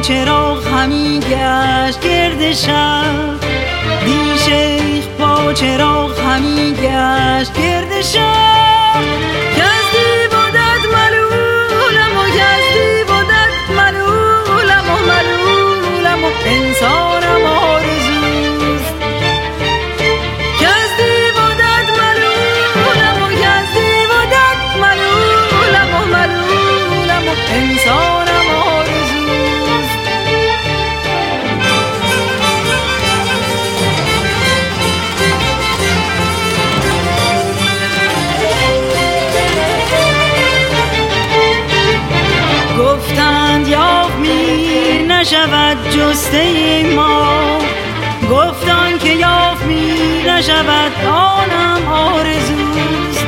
چراغ همی گشت گرد شب. دی شیخ با چراغ همی گشت گرد شب. نشود جسته ما. گفتان که یاف میر نشود آنم آرزوست.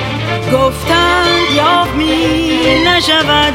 گفتند یاف میر نشود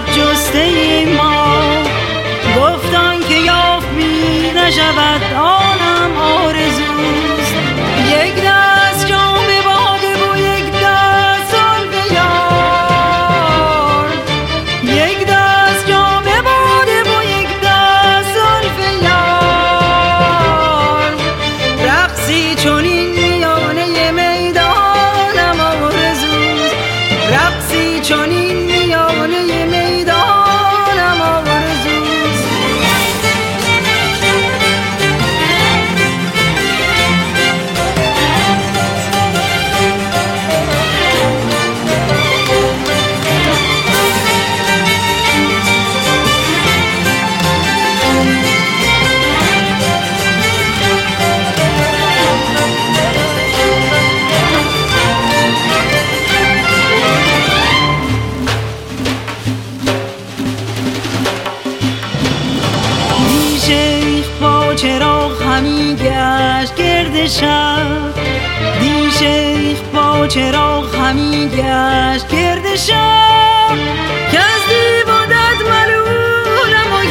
چراغ همی گشت گرد شب؟ دی شیخ با چراغ همی گشت گرد شب؟ و گزدی بودد ملولم و